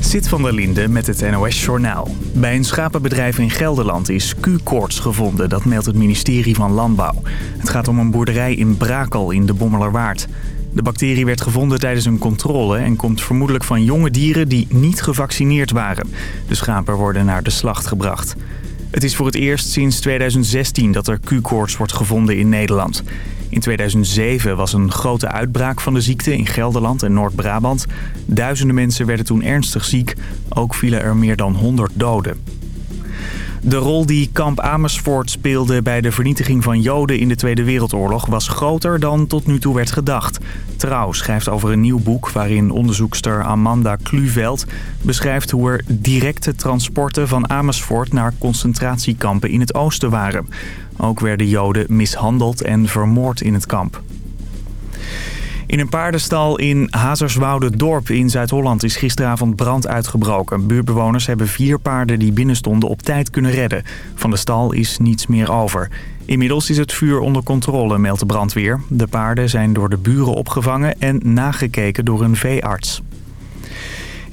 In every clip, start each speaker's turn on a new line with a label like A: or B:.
A: Zit van der Linde met het NOS-journaal. Bij een schapenbedrijf in Gelderland is Q-koorts gevonden, dat meldt het ministerie van Landbouw. Het gaat om een boerderij in Brakel in de Bommelerwaard. De bacterie werd gevonden tijdens een controle en komt vermoedelijk van jonge dieren die niet gevaccineerd waren. De schapen worden naar de slacht gebracht. Het is voor het eerst sinds 2016 dat er Q-koorts wordt gevonden in Nederland. In 2007 was een grote uitbraak van de ziekte in Gelderland en Noord-Brabant. Duizenden mensen werden toen ernstig ziek. Ook vielen er meer dan 100 doden. De rol die kamp Amersfoort speelde bij de vernietiging van Joden in de Tweede Wereldoorlog was groter dan tot nu toe werd gedacht. Trouw schrijft over een nieuw boek waarin onderzoekster Amanda Kluveld beschrijft hoe er directe transporten van Amersfoort naar concentratiekampen in het oosten waren. Ook werden Joden mishandeld en vermoord in het kamp. In een paardenstal in Hazerswoude Dorp in Zuid-Holland is gisteravond brand uitgebroken. Buurtbewoners hebben vier paarden die binnen stonden op tijd kunnen redden. Van de stal is niets meer over. Inmiddels is het vuur onder controle, meldt de brandweer. De paarden zijn door de buren opgevangen en nagekeken door een veearts.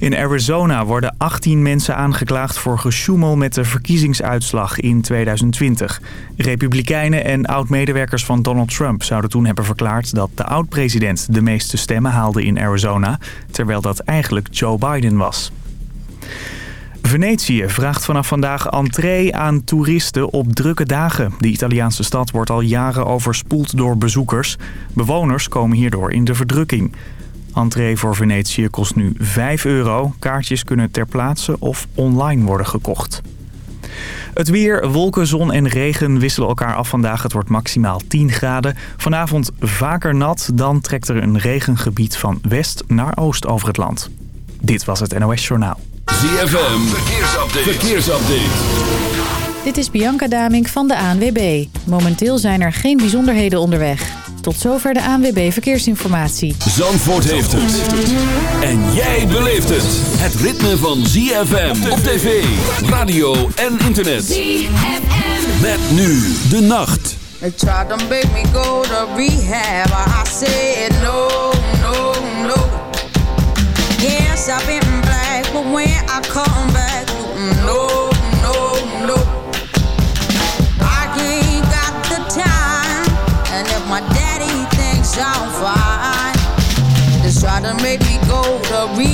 A: In Arizona worden 18 mensen aangeklaagd voor gesjoemel met de verkiezingsuitslag in 2020. Republikeinen en oud-medewerkers van Donald Trump zouden toen hebben verklaard dat de oud-president de meeste stemmen haalde in Arizona, terwijl dat eigenlijk Joe Biden was. Venetië vraagt vanaf vandaag entree aan toeristen op drukke dagen. De Italiaanse stad wordt al jaren overspoeld door bezoekers. Bewoners komen hierdoor in de verdrukking. Entree voor Venetië kost nu 5 euro. Kaartjes kunnen ter plaatse of online worden gekocht. Het weer, wolken, zon en regen wisselen elkaar af vandaag. Het wordt maximaal 10 graden. Vanavond vaker nat, dan trekt er een regengebied van west naar oost over het land. Dit was het NOS Journaal.
B: ZFM, verkeersupdate. verkeersupdate.
C: Dit is Bianca Damink van de ANWB. Momenteel zijn er geen bijzonderheden onderweg. Tot zover de ANWB Verkeersinformatie.
B: Zandvoort heeft het. En jij beleeft het. Het ritme van ZFM op tv, radio en internet. ZFM. Met nu de nacht.
D: They tried to make me go to rehab. I said no, no, no. Yes, I've been black, but when I come I'm fine, just try to make me go to.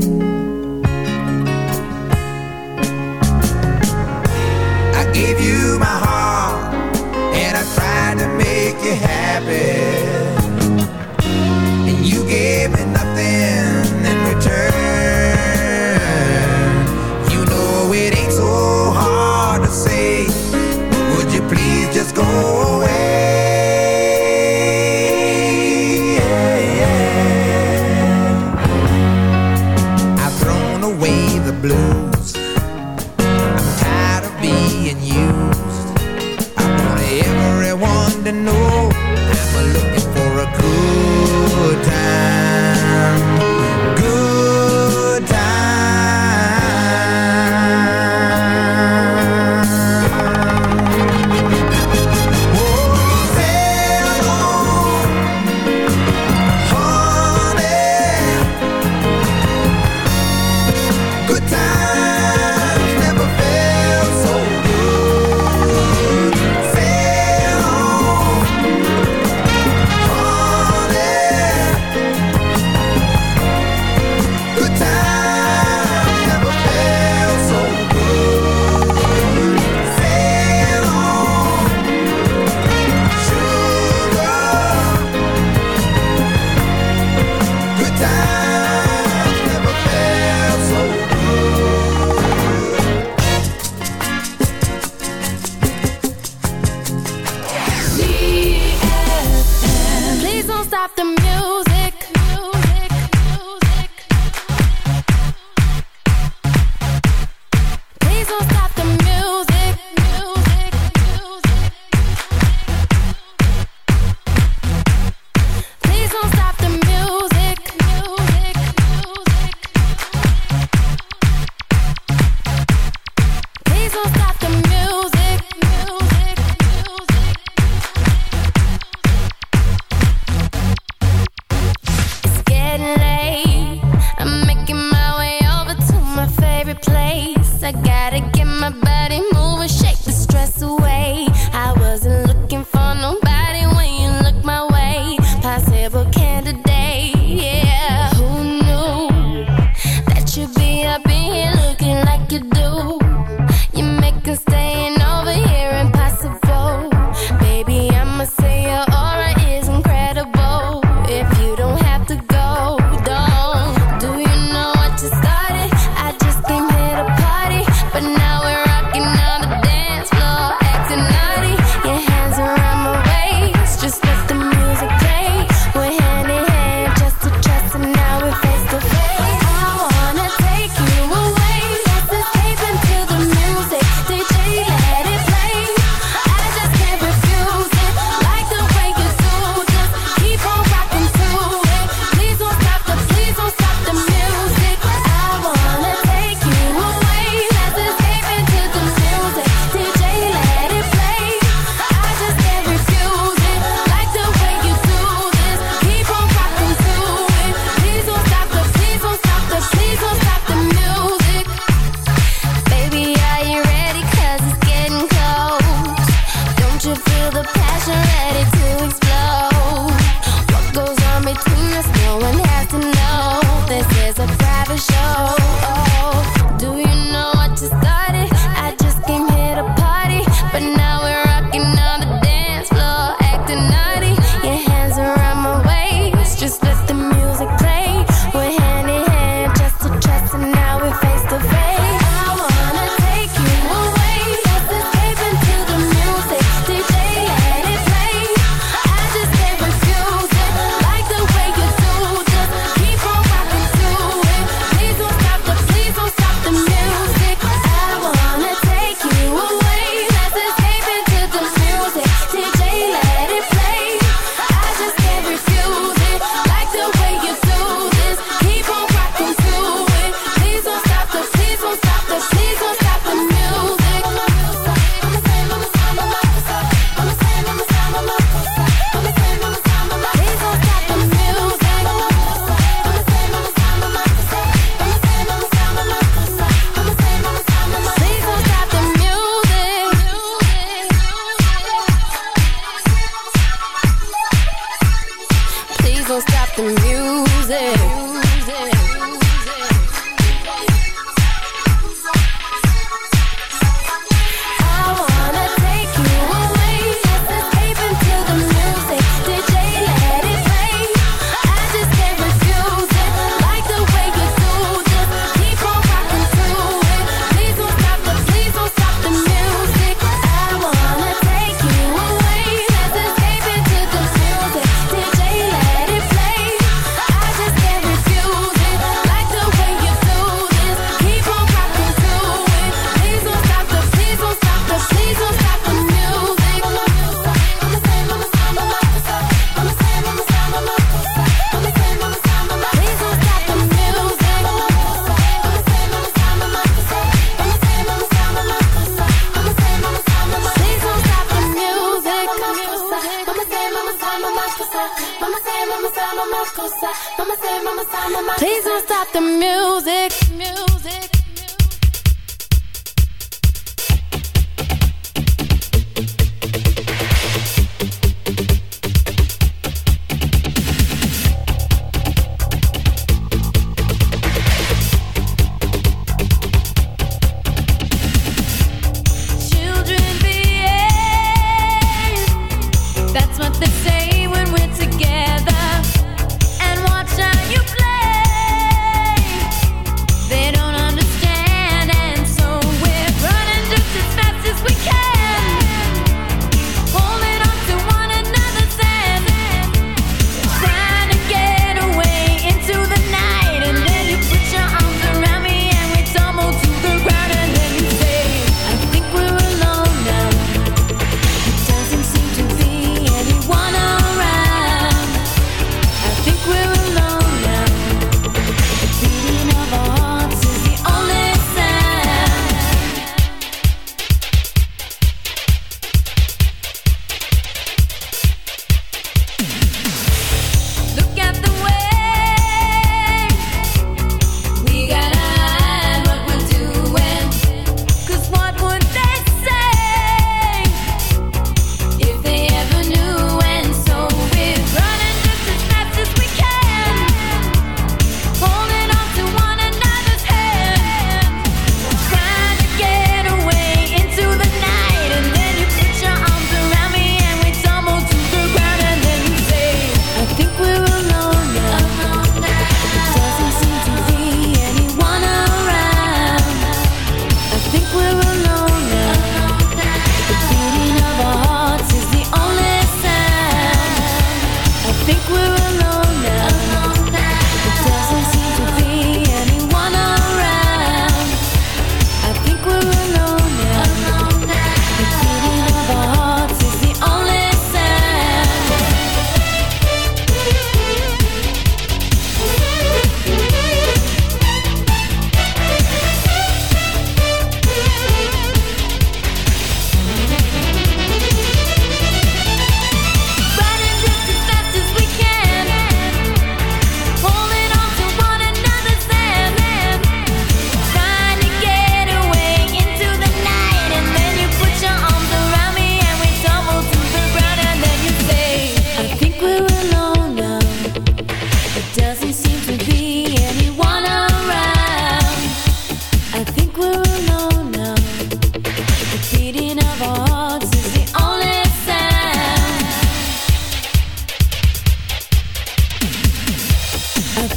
E: bed, and you gave me nothing.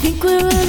F: think we're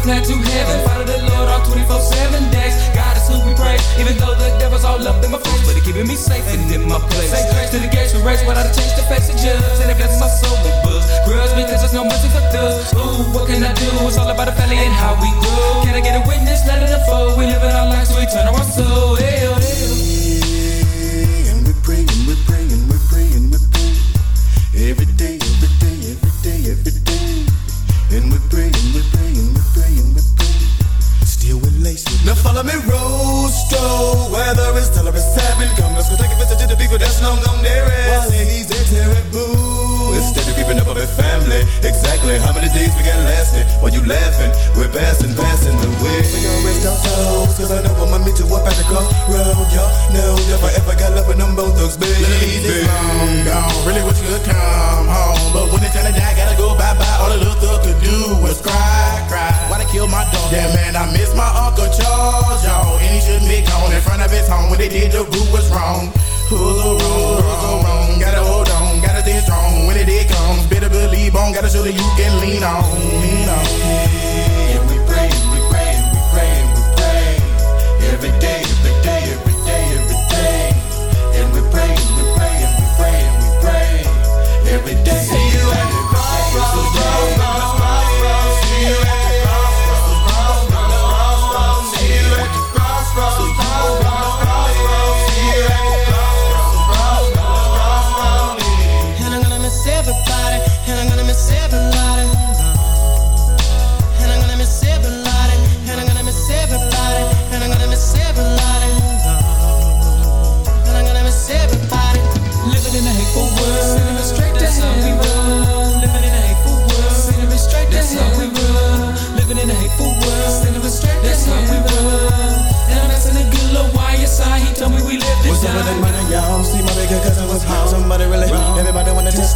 F: Fly plan to heaven. Follow the Lord all 24-7 days. God is who we praise. Even though the devil's all up in my face, but he's keeping me safe and in my place. Say grace to the gates we race, but I change the face of judge. And it blesses my soul with books. Grudge because there's no mercy for thugs. Ooh, what can I do? It's all about the family and how we grow. Can I get a witness? Let it unfold. We live in our lives, so we turn
G: ourselves.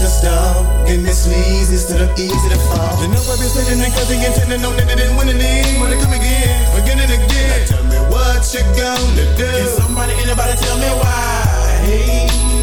G: the
H: stall. And this leads instead of easy to fall. The number is sitting and cause the intent to know that it didn't win the league. Wanna come again, again and again. Now tell me what you gonna do. Can somebody, anybody tell me why?
I: Hey.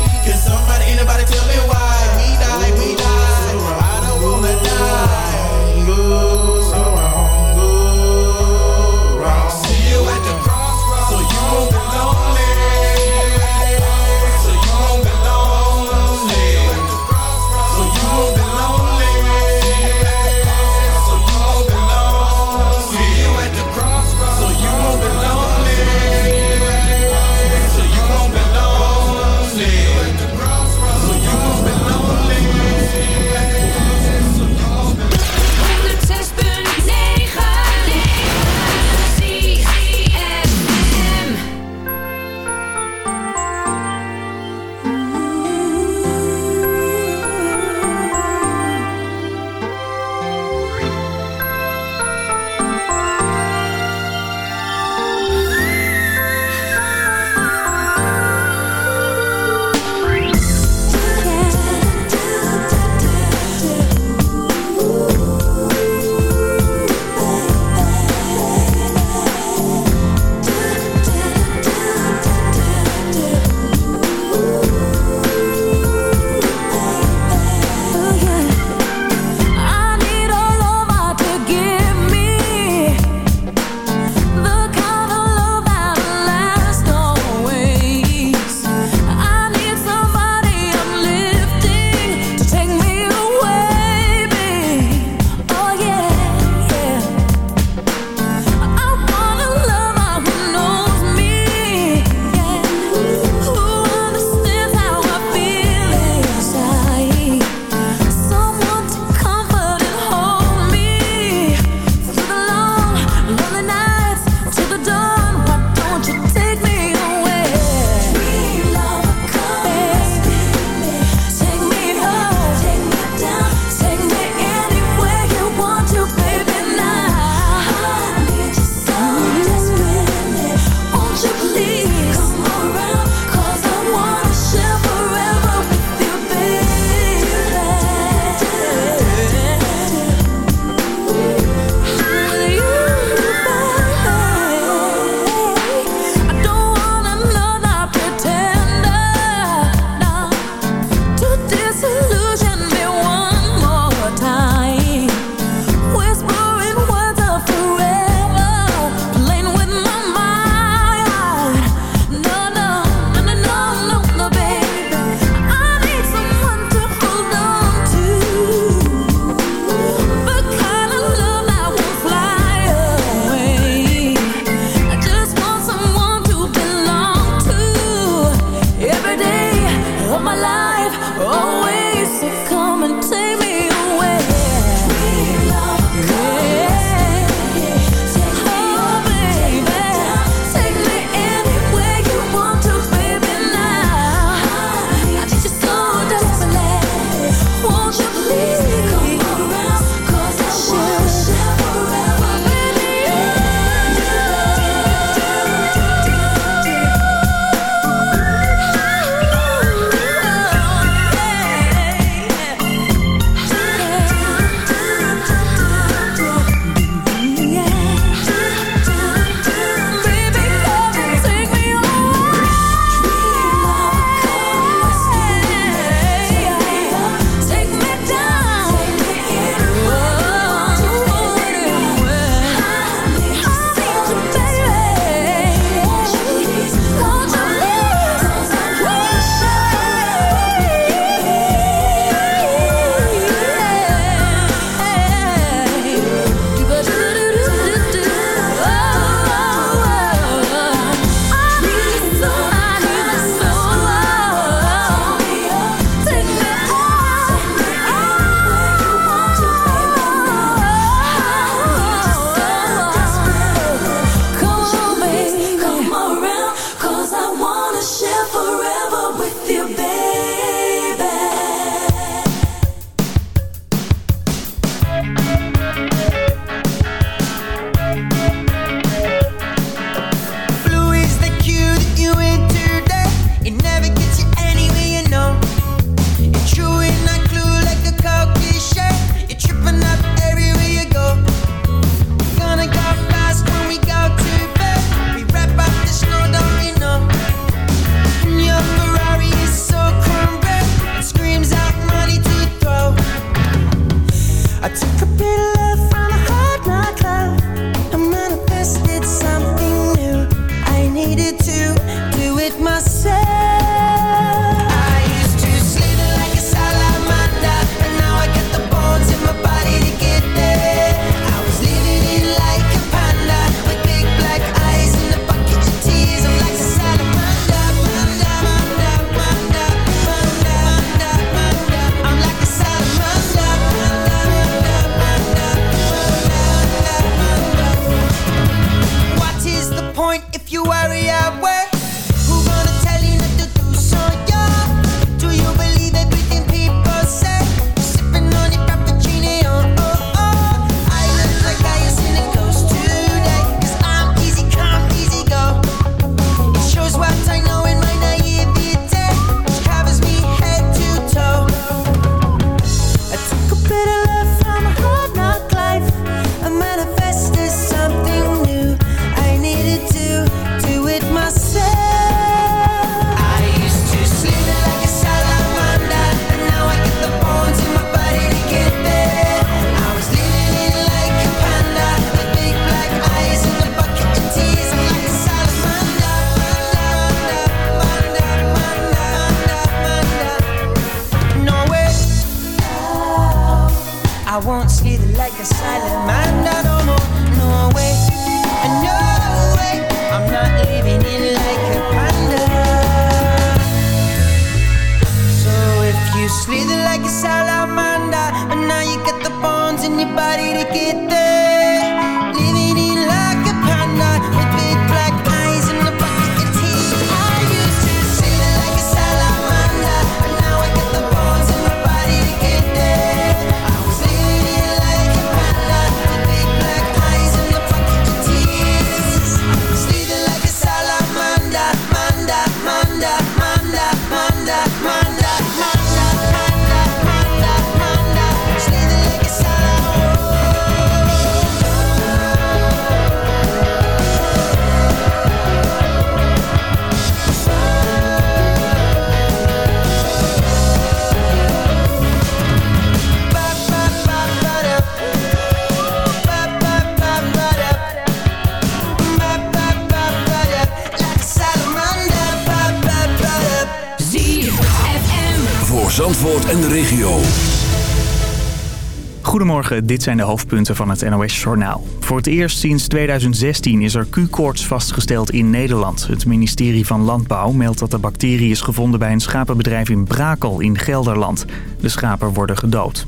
I: Dit zijn de hoofdpunten van het NOS-journaal. Voor het eerst sinds 2016 is er Q-koorts vastgesteld in Nederland. Het ministerie van Landbouw meldt dat de bacterie is gevonden bij een schapenbedrijf in Brakel in Gelderland. De schapen worden gedood.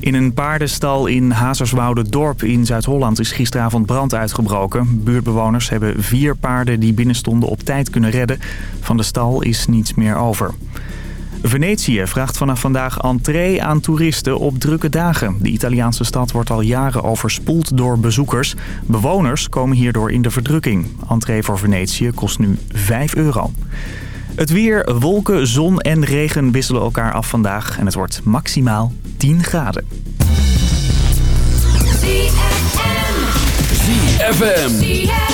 I: In een paardenstal in Hazerswoude dorp in Zuid-Holland is gisteravond brand uitgebroken. Buurtbewoners hebben vier paarden die binnenstonden op tijd kunnen redden. Van de stal is niets meer over. Venetië vraagt vanaf vandaag entree aan toeristen op drukke dagen. De Italiaanse stad wordt al jaren overspoeld door bezoekers. Bewoners komen hierdoor in de verdrukking. Entree voor Venetië kost nu 5 euro. Het weer, wolken, zon en regen wisselen elkaar af vandaag. En het wordt maximaal 10 graden.
B: ZFM.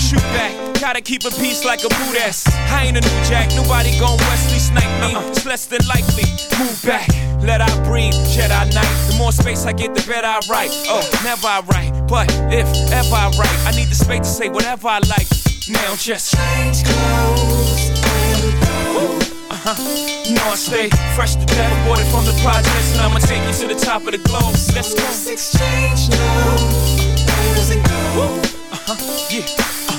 J: shoot back. Gotta keep a peace like a boot ass. I ain't a new jack, nobody gon' Wesley snipe me. It's less than likely. Move back, let I breathe, Jedi knight. The more space I get, the better I write. Oh, never I write, but if ever I write, I need the space to say whatever I like. Now just change clothes and go. Uh-huh. You know I stay fresh to death, aborted from the projects, and I'ma take you to the top of the globe. Let's go.
K: Let's exchange numbers and go.
J: Uh-huh. Yeah.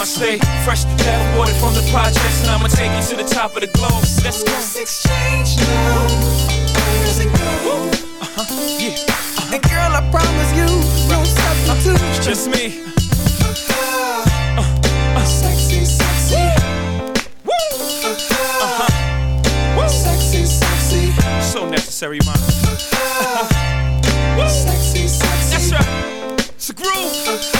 J: I stay fresh to death, water from the projects, and I'ma take you to the top of the globe. Let's go.
K: Let's exchange numbers and go.
J: Uh-huh. Yeah. Uh-huh.
K: And girl, I promise you, no substitute.
J: It's just me.
K: Sexy, sexy.
J: Woo!
K: Uh-huh. Woo. Sexy, sexy.
J: So necessary, man.
K: Sexy, sexy.
J: That's right. It's a groove.
K: Uh-huh.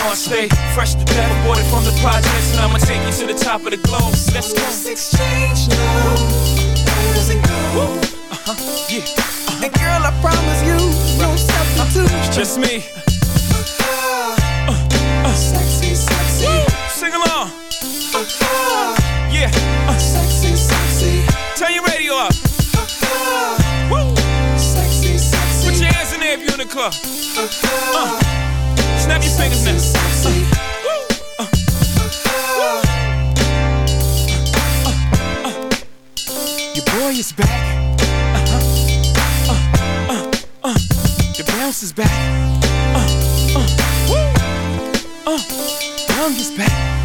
J: know I stay fresh to death, aborted from the projects, and I'ma take you to the top of the globe. Let's go.
K: Let's exchange numbers and go.
J: Uh-huh. Yeah. Uh-huh.
K: And girl, I promise you, no substitute.
J: It's just me.
K: Sexy, sexy.
J: Sing along.
K: Uh-huh.
J: Yeah. Uh,
K: Sexy, sexy.
J: turn your radio up.
K: Uh-huh.
J: Woo.
K: Sexy, sexy.
J: Put your hands in there if you're in the club.
K: Uh-huh.
J: Snap your fingers now. Uh, Your boy is back. Uh-huh. Uh, uh, uh. The bounce is back. Uh, uh, woo. Uh, Young is back.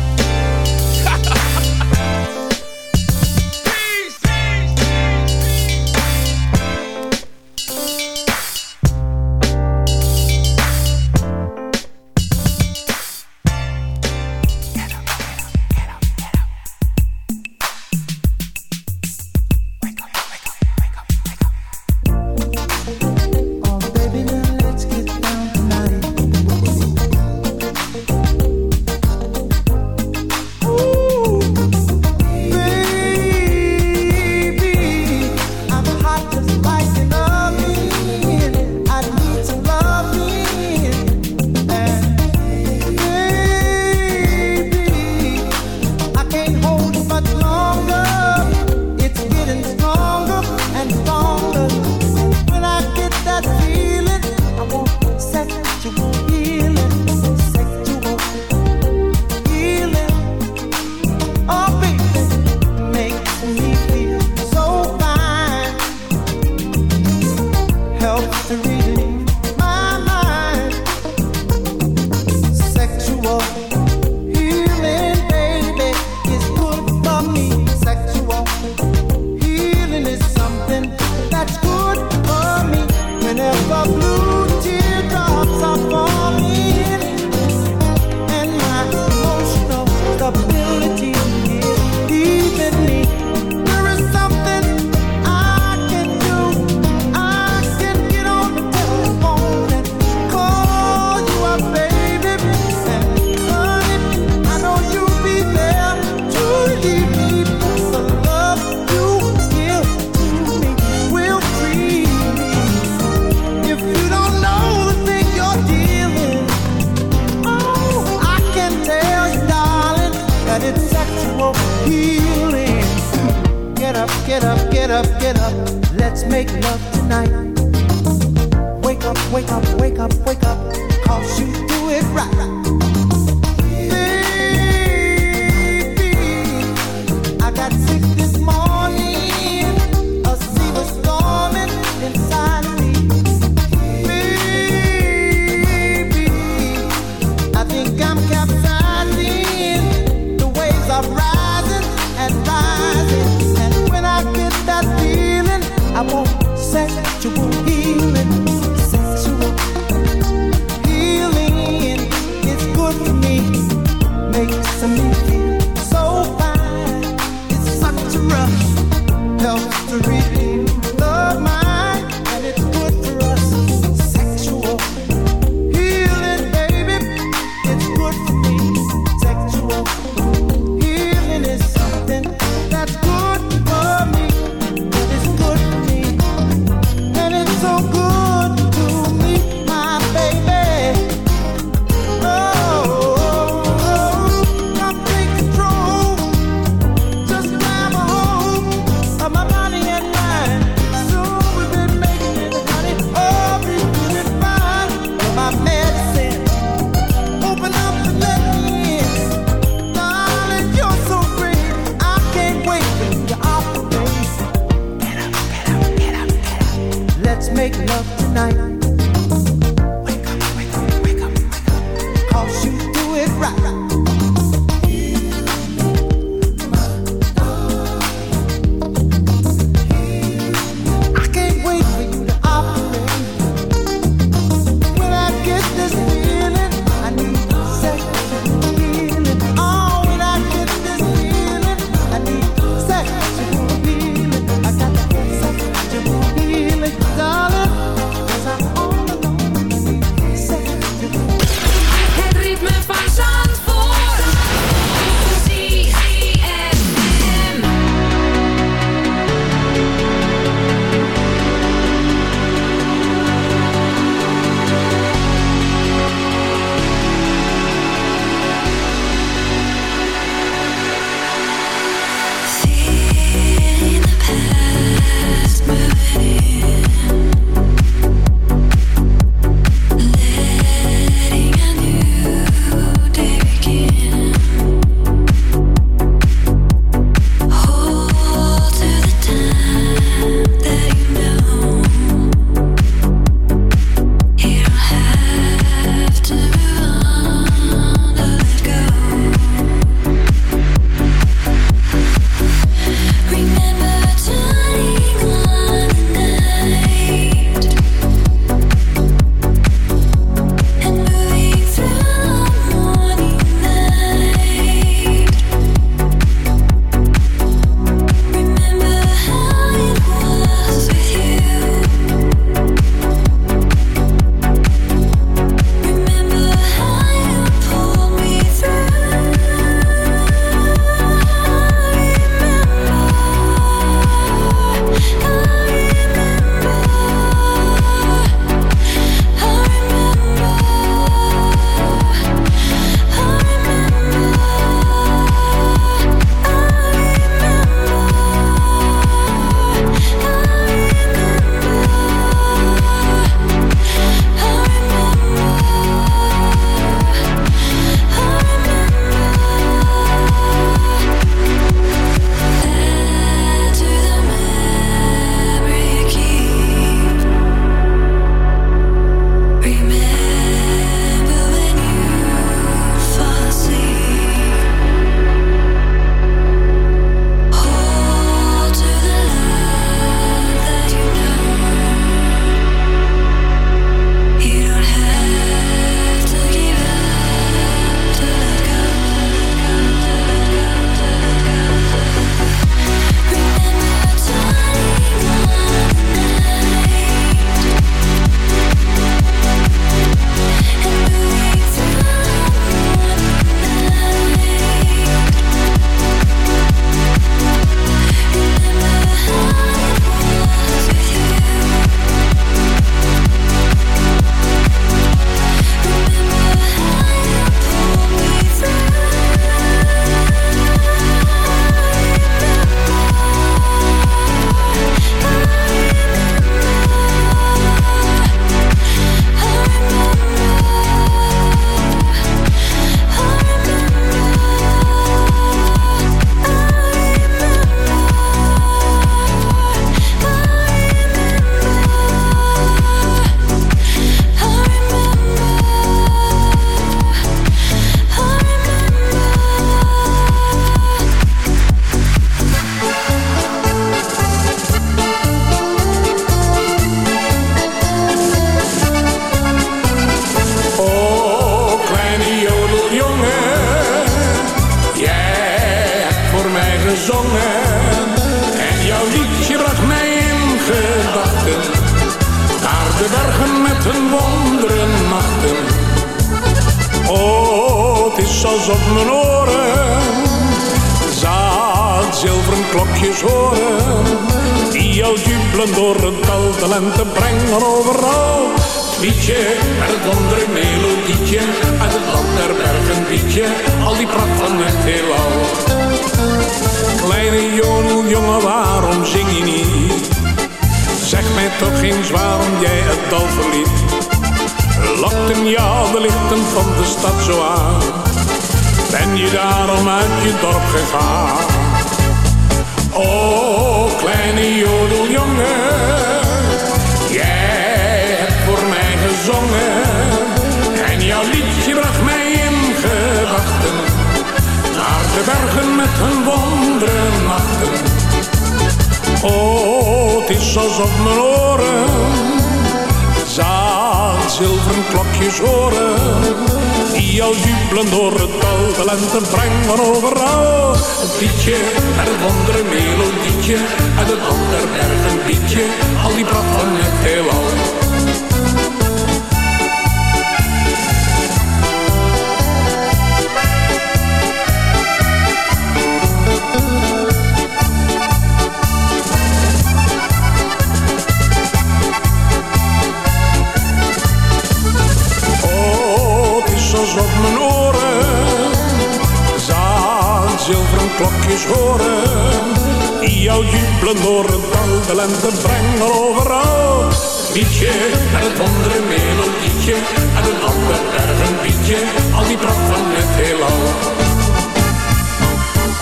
L: de lente brengt er overal. Bietje, met het andere melodietje, en een ander erg een bietje, al die pracht van het heelal.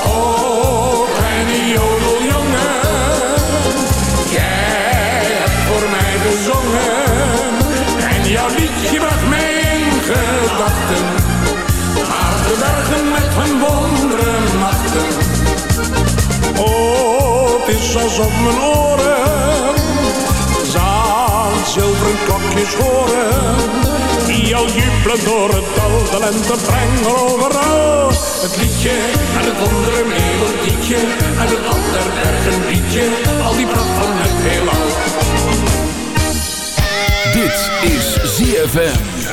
L: Oh, kleine jodeljongen, jij hebt voor mij gezongen, en jouw liedje bracht mijn gedachten. Maar de bergen met hun wonderen machten. Oh, het is alsof mijn oor al jubelen door het dal, de lente overal. Het liedje en het andere een melodietje en het ander liedje, al die pracht van het heelal.
B: Dit is ZFM.